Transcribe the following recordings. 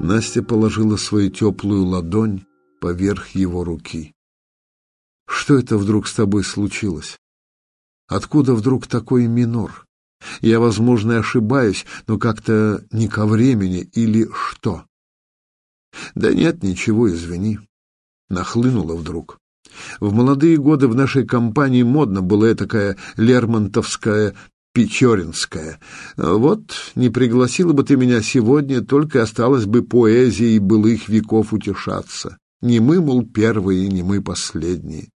Настя положила свою теплую ладонь поверх его руки. «Что это вдруг с тобой случилось? Откуда вдруг такой минор? Я, возможно, ошибаюсь, но как-то не ко времени или что?» «Да нет, ничего, извини». Нахлынула вдруг. В молодые годы в нашей компании модно было такая лермонтовская Печоринская. Вот не пригласила бы ты меня сегодня, только осталось бы поэзией былых веков утешаться. Не мы, мол, первые, не мы последние.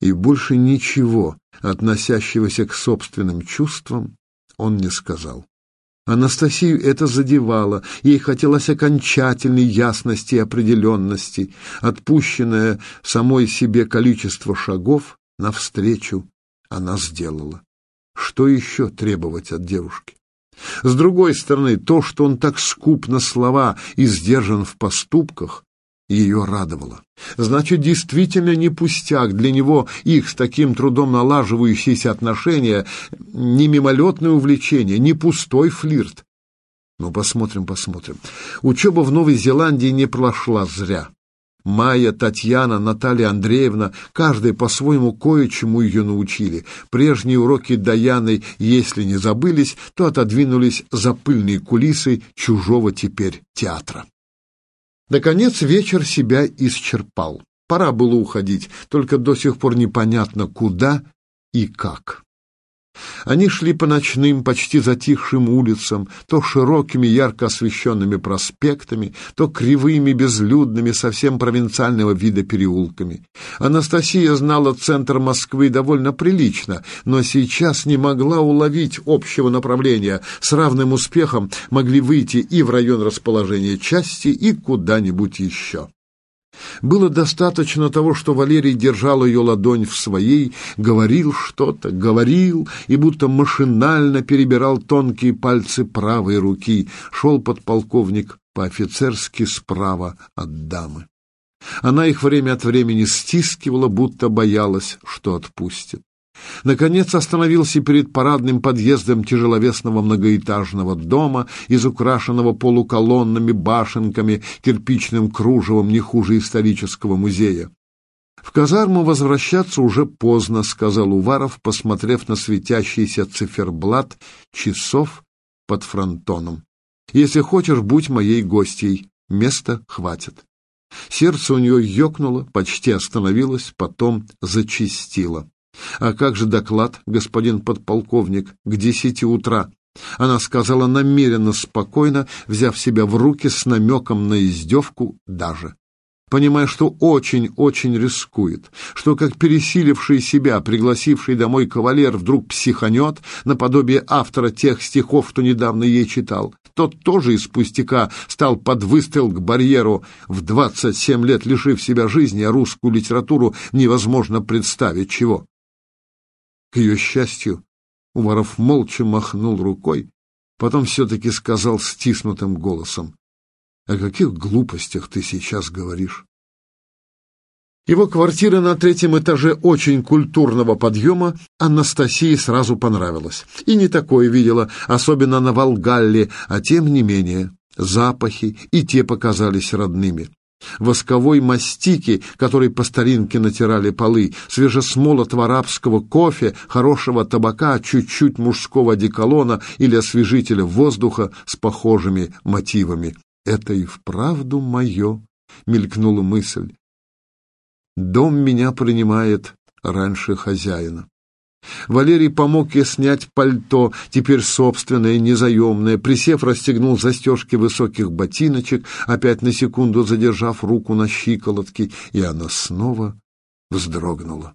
И больше ничего, относящегося к собственным чувствам, он не сказал. Анастасию это задевало, ей хотелось окончательной ясности и определенности, отпущенное самой себе количество шагов навстречу она сделала. Что еще требовать от девушки? С другой стороны, то, что он так скуп на слова и сдержан в поступках, ее радовало. Значит, действительно не пустяк для него их с таким трудом налаживающиеся отношения, не мимолетное увлечение, не пустой флирт. Ну, посмотрим, посмотрим. Учеба в Новой Зеландии не прошла зря. Майя, Татьяна, Наталья Андреевна, каждая по-своему кое-чему ее научили. Прежние уроки Даяны, если не забылись, то отодвинулись за пыльные кулисы чужого теперь театра. Наконец вечер себя исчерпал. Пора было уходить, только до сих пор непонятно, куда и как. Они шли по ночным, почти затихшим улицам, то широкими, ярко освещенными проспектами, то кривыми, безлюдными, совсем провинциального вида переулками. Анастасия знала центр Москвы довольно прилично, но сейчас не могла уловить общего направления. С равным успехом могли выйти и в район расположения части, и куда-нибудь еще. Было достаточно того, что Валерий держал ее ладонь в своей, говорил что-то, говорил и будто машинально перебирал тонкие пальцы правой руки. Шел подполковник по-офицерски справа от дамы. Она их время от времени стискивала, будто боялась, что отпустит. Наконец остановился перед парадным подъездом тяжеловесного многоэтажного дома, из украшенного полуколоннами, башенками, кирпичным кружевом не хуже исторического музея. «В казарму возвращаться уже поздно», — сказал Уваров, посмотрев на светящийся циферблат часов под фронтоном. «Если хочешь, будь моей гостьей. Места хватит». Сердце у нее ёкнуло, почти остановилось, потом зачистило. «А как же доклад, господин подполковник, к десяти утра?» Она сказала намеренно спокойно, взяв себя в руки с намеком на издевку даже. Понимая, что очень-очень рискует, что как пересиливший себя, пригласивший домой кавалер вдруг психанет, наподобие автора тех стихов, что недавно ей читал. Тот тоже из пустяка стал под выстрел к барьеру, в двадцать семь лет лишив себя жизни, а русскую литературу невозможно представить чего. К ее счастью, Уваров молча махнул рукой, потом все-таки сказал стиснутым голосом, «О каких глупостях ты сейчас говоришь?» Его квартира на третьем этаже очень культурного подъема Анастасии сразу понравилась. И не такое видела, особенно на Волгалле, а тем не менее запахи и те показались родными восковой мастики, которой по старинке натирали полы, свежесмолотого арабского кофе, хорошего табака, чуть-чуть мужского одеколона или освежителя воздуха с похожими мотивами. «Это и вправду мое», — мелькнула мысль. «Дом меня принимает раньше хозяина». Валерий помог ей снять пальто, теперь собственное, незаемное. Присев, расстегнул застежки высоких ботиночек, опять на секунду задержав руку на щиколотке, и она снова вздрогнула.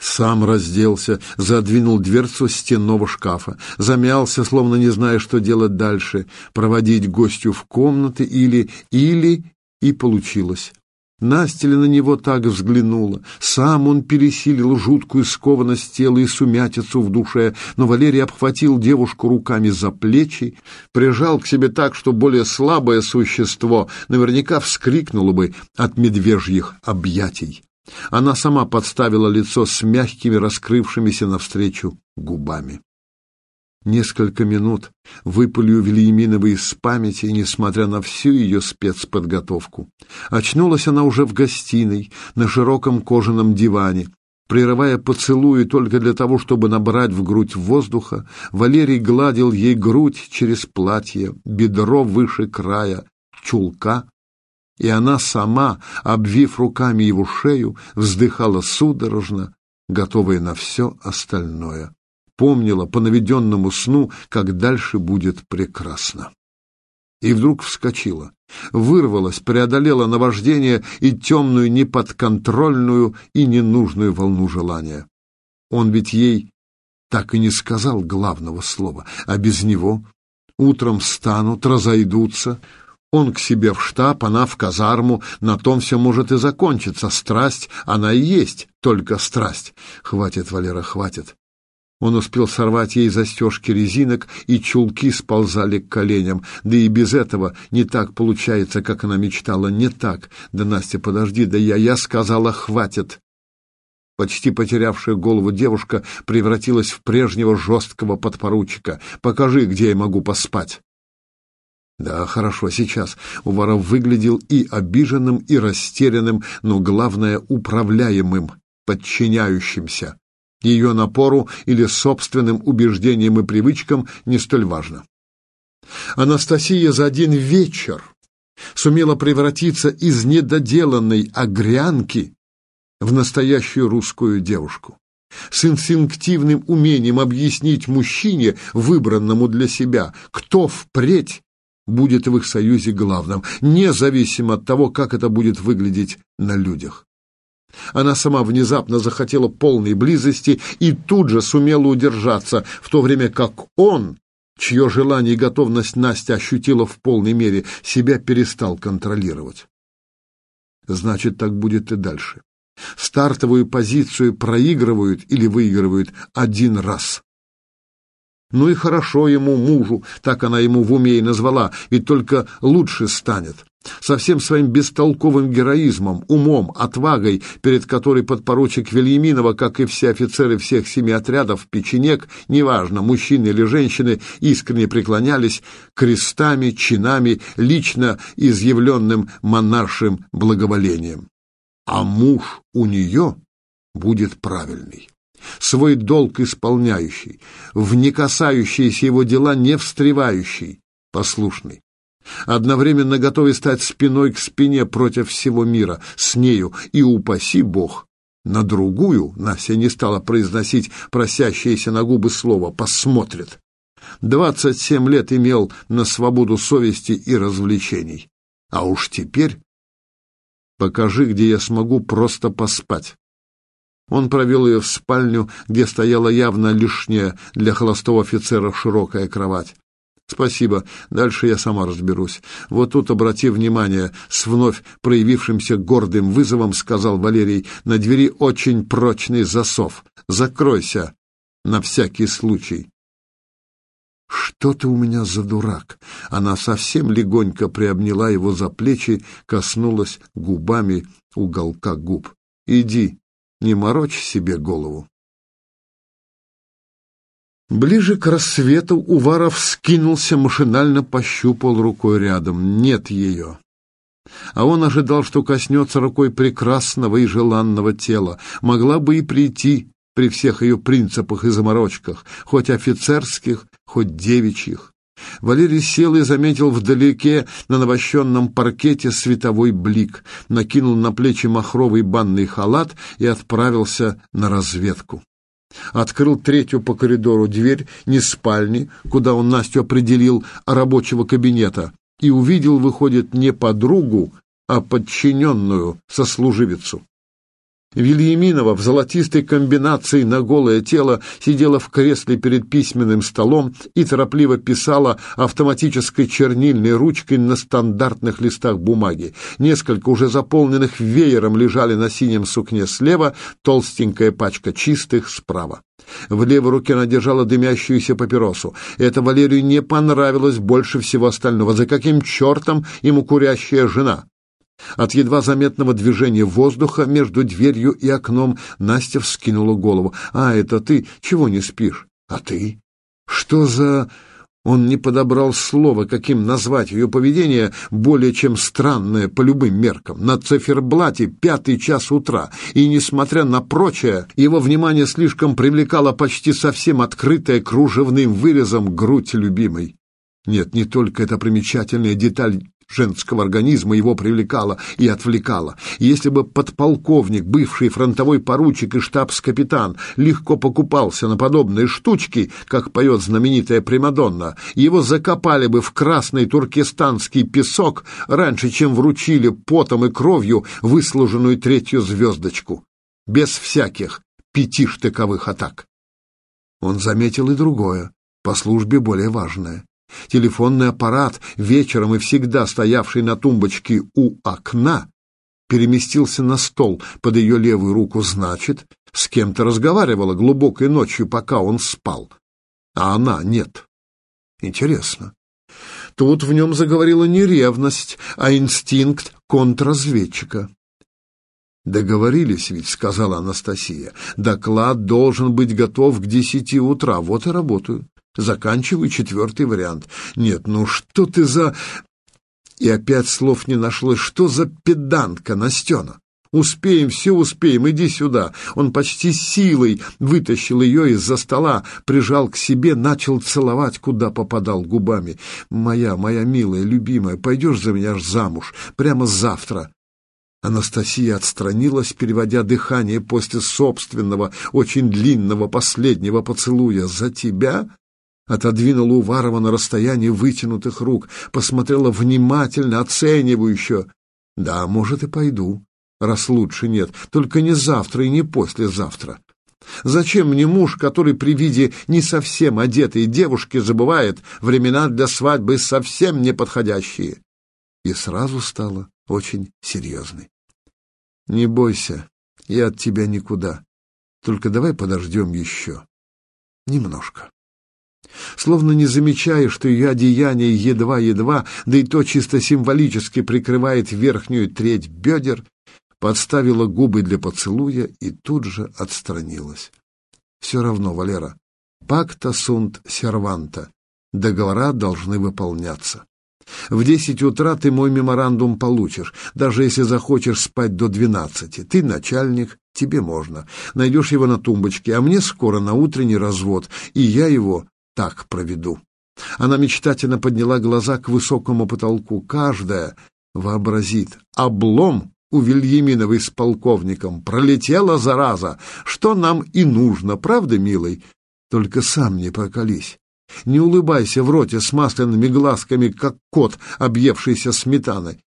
Сам разделся, задвинул дверцу стенного шкафа, замялся, словно не зная, что делать дальше, проводить гостю в комнаты или... или... и получилось. Настя на него так взглянула? Сам он пересилил жуткую скованность тела и сумятицу в душе, но Валерий обхватил девушку руками за плечи, прижал к себе так, что более слабое существо наверняка вскрикнуло бы от медвежьих объятий. Она сама подставила лицо с мягкими, раскрывшимися навстречу губами. Несколько минут выпали у Вильяминовой из памяти, несмотря на всю ее спецподготовку. Очнулась она уже в гостиной, на широком кожаном диване. Прерывая поцелуи только для того, чтобы набрать в грудь воздуха, Валерий гладил ей грудь через платье, бедро выше края, чулка, и она сама, обвив руками его шею, вздыхала судорожно, готовая на все остальное помнила по наведенному сну, как дальше будет прекрасно. И вдруг вскочила, вырвалась, преодолела наваждение и темную, неподконтрольную и ненужную волну желания. Он ведь ей так и не сказал главного слова, а без него утром встанут, разойдутся, он к себе в штаб, она в казарму, на том все может и закончиться. Страсть, она и есть, только страсть. Хватит, Валера, хватит. Он успел сорвать ей застежки резинок, и чулки сползали к коленям. Да и без этого не так получается, как она мечтала. Не так. Да, Настя, подожди, да я, я сказала, хватит. Почти потерявшая голову девушка превратилась в прежнего жесткого подпоручика. «Покажи, где я могу поспать». Да, хорошо, сейчас. Уваров выглядел и обиженным, и растерянным, но, главное, управляемым, подчиняющимся ее напору или собственным убеждениям и привычкам не столь важно. Анастасия за один вечер сумела превратиться из недоделанной огрянки в настоящую русскую девушку. С инстинктивным умением объяснить мужчине, выбранному для себя, кто впредь будет в их союзе главным, независимо от того, как это будет выглядеть на людях. Она сама внезапно захотела полной близости и тут же сумела удержаться, в то время как он, чье желание и готовность Настя ощутила в полной мере, себя перестал контролировать. Значит, так будет и дальше. Стартовую позицию проигрывают или выигрывают один раз. Ну и хорошо ему, мужу, так она ему в уме и назвала, ведь только лучше станет. Со всем своим бестолковым героизмом, умом, отвагой, перед которой подпоручик Вильяминова, как и все офицеры всех семи отрядов, печенек, неважно, мужчины или женщины, искренне преклонялись крестами, чинами, лично изъявленным монаршим благоволением. А муж у нее будет правильный свой долг исполняющий, в не касающиеся его дела не встревающий, послушный. Одновременно готовый стать спиной к спине против всего мира, с нею, и упаси Бог. На другую Настя не стала произносить просящееся на губы слово «посмотрит». Двадцать семь лет имел на свободу совести и развлечений. А уж теперь покажи, где я смогу просто поспать. Он провел ее в спальню, где стояла явно лишняя для холостого офицера широкая кровать. «Спасибо, дальше я сама разберусь. Вот тут, обрати внимание, с вновь проявившимся гордым вызовом сказал Валерий, на двери очень прочный засов. Закройся, на всякий случай». «Что ты у меня за дурак?» Она совсем легонько приобняла его за плечи, коснулась губами уголка губ. «Иди, не морочь себе голову. Ближе к рассвету Уваров скинулся, машинально пощупал рукой рядом. Нет ее. А он ожидал, что коснется рукой прекрасного и желанного тела. Могла бы и прийти при всех ее принципах и заморочках, хоть офицерских, хоть девичьих. Валерий сел и заметил вдалеке на навощенном паркете световой блик, накинул на плечи махровый банный халат и отправился на разведку. Открыл третью по коридору дверь не спальни, куда он Настю определил, а рабочего кабинета, и увидел, выходит, не подругу, а подчиненную сослуживицу. Вильяминова в золотистой комбинации на голое тело сидела в кресле перед письменным столом и торопливо писала автоматической чернильной ручкой на стандартных листах бумаги. Несколько уже заполненных веером лежали на синем сукне слева, толстенькая пачка чистых справа. В левой руке она держала дымящуюся папиросу. Это Валерию не понравилось больше всего остального. За каким чертом ему курящая жена? От едва заметного движения воздуха между дверью и окном Настя вскинула голову. «А, это ты? Чего не спишь? А ты?» Что за... Он не подобрал слова, каким назвать ее поведение более чем странное по любым меркам. На циферблате пятый час утра, и, несмотря на прочее, его внимание слишком привлекала почти совсем открытая кружевным вырезом грудь любимой. Нет, не только эта примечательная деталь женского организма его привлекала и отвлекала. Если бы подполковник, бывший фронтовой поручик и штабс-капитан, легко покупался на подобные штучки, как поет знаменитая Примадонна, его закопали бы в красный туркестанский песок раньше, чем вручили потом и кровью выслуженную третью звездочку, без всяких пяти штыковых атак. Он заметил и другое, по службе более важное. Телефонный аппарат, вечером и всегда стоявший на тумбочке у окна, переместился на стол под ее левую руку, значит, с кем-то разговаривала глубокой ночью, пока он спал. А она нет. Интересно. Тут в нем заговорила не ревность, а инстинкт контрразведчика. «Договорились ведь», — сказала Анастасия. «Доклад должен быть готов к десяти утра. Вот и работаю. Заканчиваю четвертый вариант. Нет, ну что ты за... И опять слов не нашлось. Что за педантка, Настена? Успеем, все успеем, иди сюда. Он почти силой вытащил ее из-за стола, прижал к себе, начал целовать, куда попадал губами. Моя, моя милая, любимая, пойдешь за меня замуж прямо завтра. Анастасия отстранилась, переводя дыхание после собственного, очень длинного последнего поцелуя. «За тебя?» Отодвинула Уварова на расстояние вытянутых рук, посмотрела внимательно, оценивающе. «Да, может, и пойду, раз лучше нет, только не завтра и не послезавтра. Зачем мне муж, который при виде не совсем одетой девушки забывает времена для свадьбы совсем неподходящие?» И сразу стало очень серьезной. «Не бойся, я от тебя никуда. Только давай подождем еще. Немножко» словно не замечая, что ее одеяние едва-едва, да и то чисто символически прикрывает верхнюю треть бедер, подставила губы для поцелуя и тут же отстранилась. Все равно, Валера, пакта сунт серванта, договора должны выполняться. В десять утра ты мой меморандум получишь, даже если захочешь спать до двенадцати. Ты начальник, тебе можно. Найдешь его на тумбочке, а мне скоро на утренний развод, и я его так проведу. Она мечтательно подняла глаза к высокому потолку. Каждая вообразит. Облом у Вильяминовой с полковником. Пролетела зараза. Что нам и нужно, правда, милый? Только сам не прокались. Не улыбайся в роте с масляными глазками, как кот, объевшийся сметаной.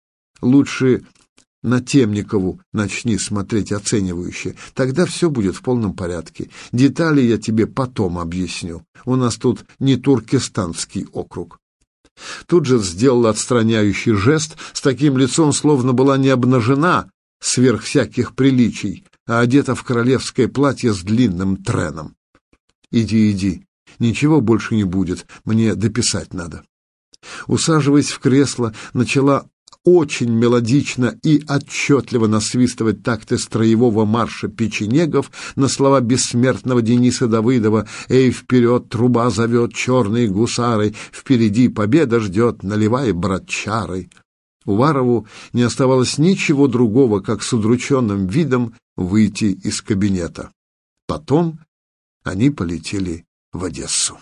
Лучше на Темникову начни смотреть оценивающе. Тогда все будет в полном порядке. Детали я тебе потом объясню. У нас тут не туркестанский округ. Тут же сделала отстраняющий жест с таким лицом, словно была не обнажена сверх всяких приличий, а одета в королевское платье с длинным треном. Иди, иди. Ничего больше не будет. Мне дописать надо. Усаживаясь в кресло, начала очень мелодично и отчетливо насвистывать такты строевого марша печенегов на слова бессмертного Дениса Давыдова «Эй, вперед, труба зовет, черные гусары, впереди победа ждет, наливай, брат, чары». Уварову не оставалось ничего другого, как с удрученным видом выйти из кабинета. Потом они полетели в Одессу.